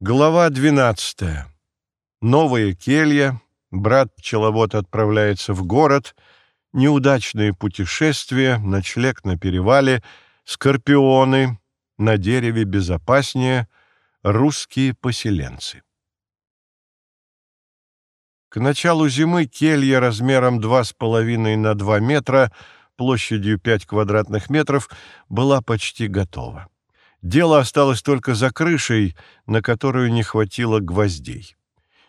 Глава 12. Новая келья. Брат-пчеловод отправляется в город. Неудачные путешествия. Ночлег на перевале. Скорпионы. На дереве безопаснее. Русские поселенцы. К началу зимы келья размером 2,5 на 2 метра, площадью 5 квадратных метров, была почти готова. Дело осталось только за крышей, на которую не хватило гвоздей.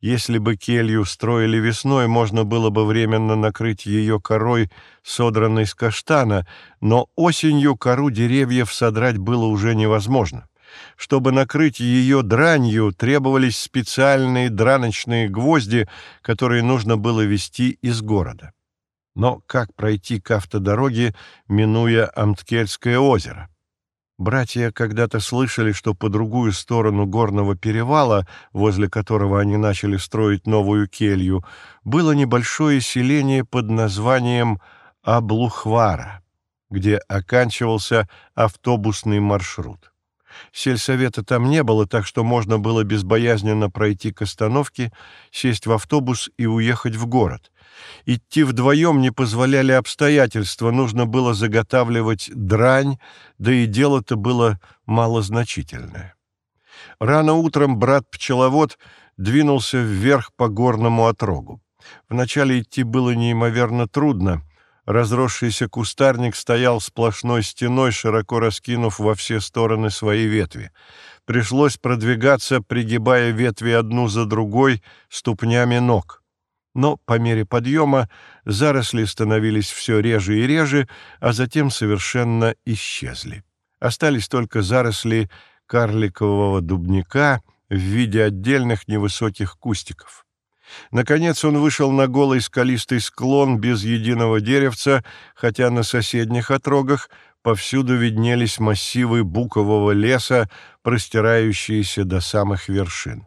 Если бы келью строили весной, можно было бы временно накрыть ее корой, содранной с каштана, но осенью кору деревьев содрать было уже невозможно. Чтобы накрыть ее дранью, требовались специальные драночные гвозди, которые нужно было везти из города. Но как пройти к автодороге, минуя Амткельское озеро? Братья когда-то слышали, что по другую сторону горного перевала, возле которого они начали строить новую келью, было небольшое селение под названием Аблухвара, где оканчивался автобусный маршрут. Сельсовета там не было, так что можно было безбоязненно пройти к остановке, сесть в автобус и уехать в город. Идти вдвоем не позволяли обстоятельства, нужно было заготавливать дрань, да и дело-то было малозначительное. Рано утром брат-пчеловод двинулся вверх по горному отрогу. Вначале идти было неимоверно трудно. Разросшийся кустарник стоял сплошной стеной, широко раскинув во все стороны свои ветви. Пришлось продвигаться, пригибая ветви одну за другой ступнями ног но по мере подъема заросли становились все реже и реже, а затем совершенно исчезли. Остались только заросли карликового дубника в виде отдельных невысоких кустиков. Наконец он вышел на голый скалистый склон без единого деревца, хотя на соседних отрогах повсюду виднелись массивы букового леса, простирающиеся до самых вершин.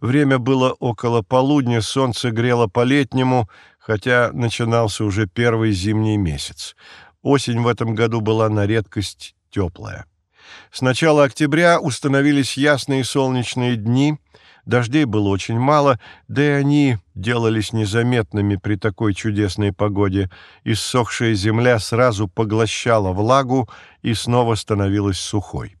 Время было около полудня, солнце грело по-летнему, хотя начинался уже первый зимний месяц. Осень в этом году была на редкость теплая. С начала октября установились ясные солнечные дни, дождей было очень мало, да и они делались незаметными при такой чудесной погоде. Иссохшая земля сразу поглощала влагу и снова становилась сухой.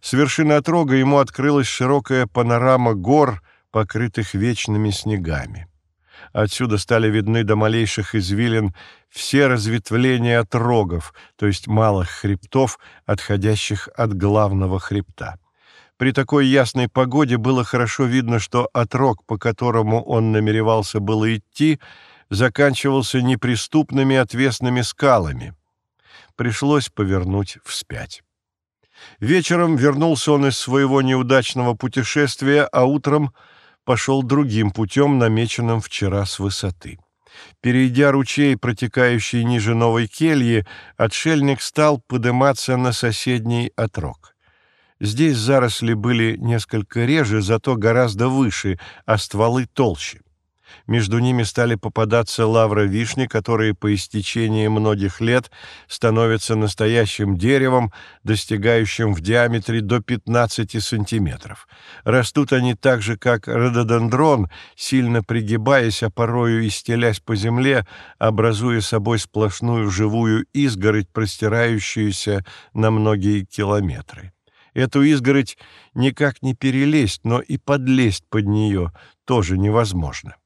С вершины отрога ему открылась широкая панорама гор, покрытых вечными снегами. Отсюда стали видны до малейших извилин все разветвления отрогов, то есть малых хребтов, отходящих от главного хребта. При такой ясной погоде было хорошо видно, что отрог, по которому он намеревался было идти, заканчивался неприступными отвесными скалами. Пришлось повернуть вспять. Вечером вернулся он из своего неудачного путешествия, а утром пошел другим путем, намеченным вчера с высоты. Перейдя ручей, протекающий ниже новой кельи, отшельник стал подниматься на соседний отрог. Здесь заросли были несколько реже, зато гораздо выше, а стволы толще. Между ними стали попадаться лавровишни, которые по истечении многих лет становятся настоящим деревом, достигающим в диаметре до 15 сантиметров. Растут они так же, как рододендрон, сильно пригибаясь, а порою и стелясь по земле, образуя собой сплошную живую изгородь, простирающуюся на многие километры. Эту изгородь никак не перелезть, но и подлезть под нее тоже невозможно.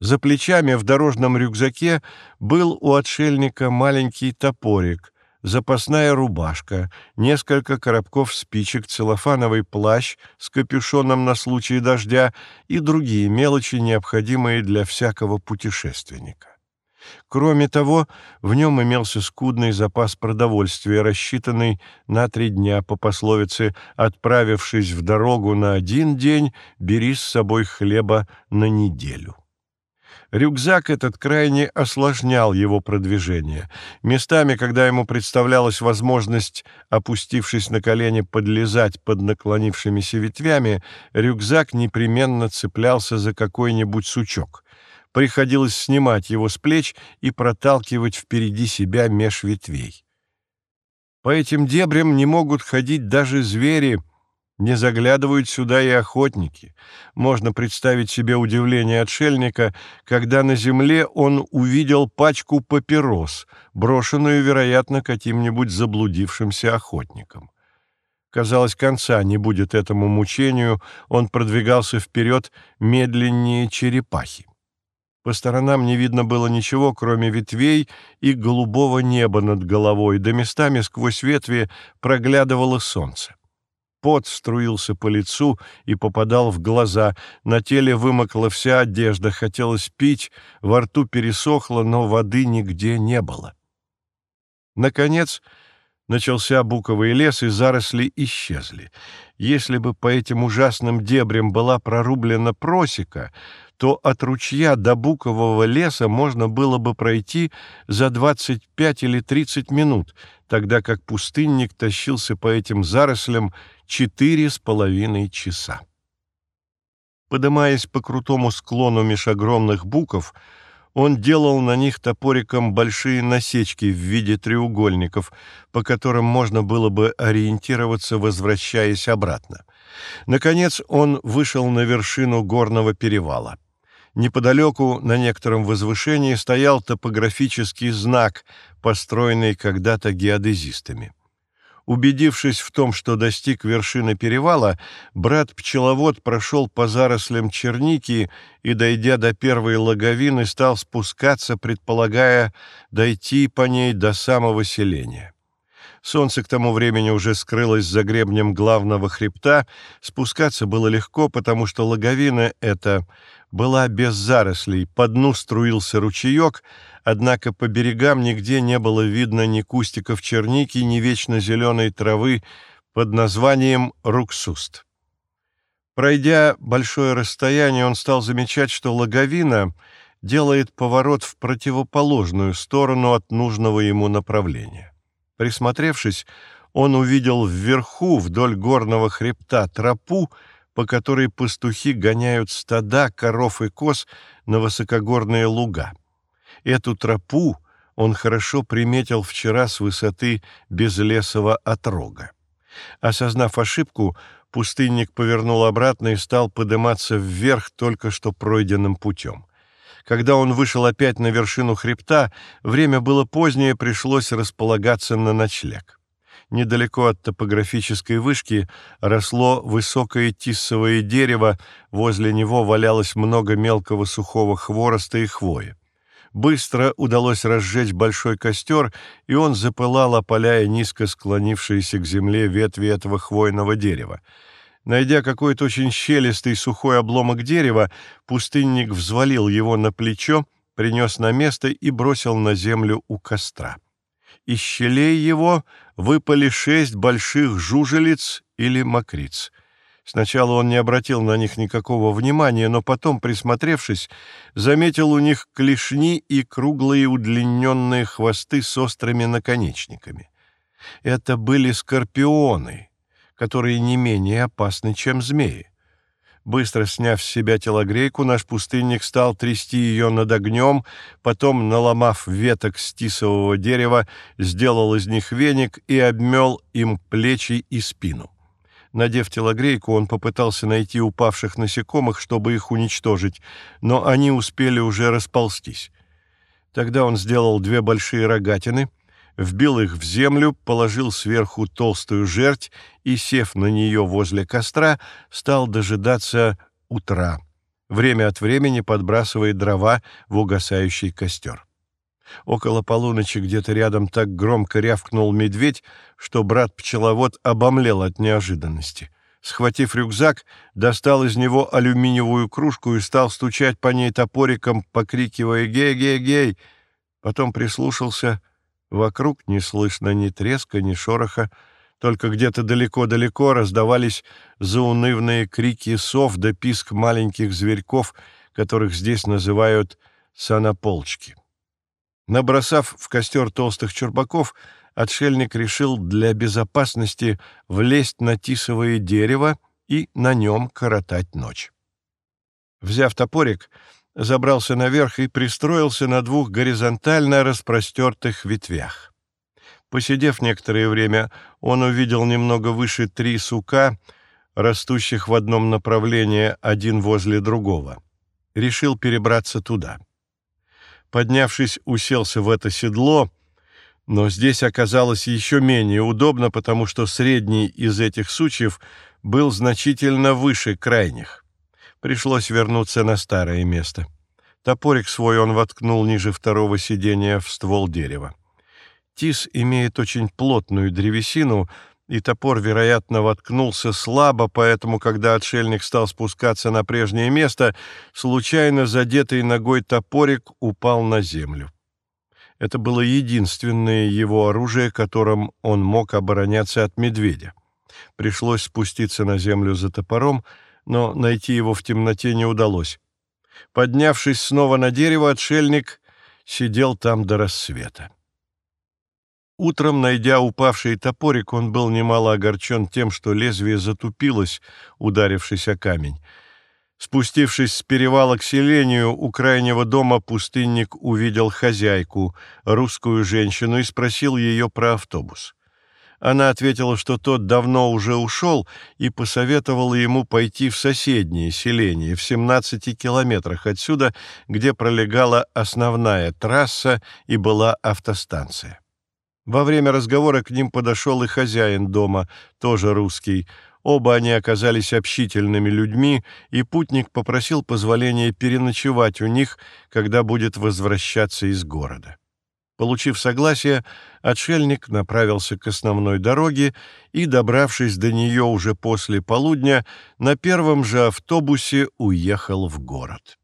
За плечами в дорожном рюкзаке был у отшельника маленький топорик, запасная рубашка, несколько коробков спичек, целлофановый плащ с капюшоном на случай дождя и другие мелочи, необходимые для всякого путешественника. Кроме того, в нем имелся скудный запас продовольствия, рассчитанный на три дня по пословице «отправившись в дорогу на один день, бери с собой хлеба на неделю». Рюкзак этот крайне осложнял его продвижение. Местами, когда ему представлялась возможность, опустившись на колени, подлезать под наклонившимися ветвями, рюкзак непременно цеплялся за какой-нибудь сучок. Приходилось снимать его с плеч и проталкивать впереди себя меж ветвей. По этим дебрям не могут ходить даже звери, Не заглядывают сюда и охотники. Можно представить себе удивление отшельника, когда на земле он увидел пачку папирос, брошенную, вероятно, каким-нибудь заблудившимся охотником. Казалось, конца не будет этому мучению, он продвигался вперед медленнее черепахи. По сторонам не видно было ничего, кроме ветвей и голубого неба над головой, да местами сквозь ветви проглядывало солнце. Пот струился по лицу и попадал в глаза, на теле вымокла вся одежда, хотелось пить, во рту пересохло, но воды нигде не было. Наконец, начался буковый лес, и заросли исчезли. Если бы по этим ужасным дебрям была прорублена просека, то от ручья до букового леса можно было бы пройти за 25 или 30 минут, тогда как пустынник тащился по этим зарослям четыре с половиной часа. Подымаясь по крутому склону меж огромных буков, он делал на них топориком большие насечки в виде треугольников, по которым можно было бы ориентироваться, возвращаясь обратно. Наконец он вышел на вершину горного перевала. Неподалеку, на некотором возвышении, стоял топографический знак, построенный когда-то геодезистами. Убедившись в том, что достиг вершины перевала, брат-пчеловод прошел по зарослям черники и, дойдя до первой логовины, стал спускаться, предполагая дойти по ней до самого селения. Солнце к тому времени уже скрылось за гребнем главного хребта. Спускаться было легко, потому что логовина эта была без зарослей, по дну струился ручеек, однако по берегам нигде не было видно ни кустиков черники, ни вечно зеленой травы под названием руксуст. Пройдя большое расстояние, он стал замечать, что логовина делает поворот в противоположную сторону от нужного ему направления. Присмотревшись, он увидел вверху, вдоль горного хребта, тропу, по которой пастухи гоняют стада коров и коз на высокогорные луга. Эту тропу он хорошо приметил вчера с высоты безлесого отрога. Осознав ошибку, пустынник повернул обратно и стал подниматься вверх только что пройденным путем. Когда он вышел опять на вершину хребта, время было позднее, пришлось располагаться на ночлег. Недалеко от топографической вышки росло высокое тиссовое дерево, возле него валялось много мелкого сухого хвороста и хвои. Быстро удалось разжечь большой костер, и он запылал, опаляя низко склонившиеся к земле ветви этого хвойного дерева. Найдя какой-то очень щелистый сухой обломок дерева, пустынник взвалил его на плечо, принес на место и бросил на землю у костра. Из щелей его выпали шесть больших жужелиц или мокриц. Сначала он не обратил на них никакого внимания, но потом, присмотревшись, заметил у них клешни и круглые удлиненные хвосты с острыми наконечниками. Это были скорпионы, которые не менее опасны, чем змеи. Быстро сняв с себя телогрейку, наш пустынник стал трясти ее над огнем, потом, наломав веток стисового дерева, сделал из них веник и обмел им плечи и спину. Надев телогрейку, он попытался найти упавших насекомых, чтобы их уничтожить, но они успели уже расползтись. Тогда он сделал две большие рогатины — вбил их в землю, положил сверху толстую жерть и, сев на нее возле костра, стал дожидаться утра, время от времени подбрасывая дрова в угасающий костер. Около полуночи где-то рядом так громко рявкнул медведь, что брат-пчеловод обомлел от неожиданности. Схватив рюкзак, достал из него алюминиевую кружку и стал стучать по ней топориком, покрикивая «Гей-гей-гей!». Потом прислушался — Вокруг не слышно ни треска, ни шороха, только где-то далеко-далеко раздавались заунывные крики сов да писк маленьких зверьков, которых здесь называют санополчки. Набросав в костер толстых чурбаков, отшельник решил для безопасности влезть на тисовое дерево и на нем коротать ночь. Взяв топорик, забрался наверх и пристроился на двух горизонтально распростертых ветвях. Посидев некоторое время, он увидел немного выше три сука, растущих в одном направлении один возле другого. Решил перебраться туда. Поднявшись, уселся в это седло, но здесь оказалось еще менее удобно, потому что средний из этих сучьев был значительно выше крайних. Пришлось вернуться на старое место. Топорик свой он воткнул ниже второго сидения в ствол дерева. Тис имеет очень плотную древесину, и топор, вероятно, воткнулся слабо, поэтому, когда отшельник стал спускаться на прежнее место, случайно задетый ногой топорик упал на землю. Это было единственное его оружие, которым он мог обороняться от медведя. Пришлось спуститься на землю за топором, но найти его в темноте не удалось. Поднявшись снова на дерево, отшельник сидел там до рассвета. Утром, найдя упавший топорик, он был немало огорчен тем, что лезвие затупилось, ударившись о камень. Спустившись с перевала к селению, у крайнего дома пустынник увидел хозяйку, русскую женщину, и спросил ее про автобус. Она ответила, что тот давно уже ушел, и посоветовала ему пойти в соседнее селение, в 17 километрах отсюда, где пролегала основная трасса и была автостанция. Во время разговора к ним подошел и хозяин дома, тоже русский. Оба они оказались общительными людьми, и путник попросил позволения переночевать у них, когда будет возвращаться из города. Получив согласие, отшельник направился к основной дороге и, добравшись до нее уже после полудня, на первом же автобусе уехал в город.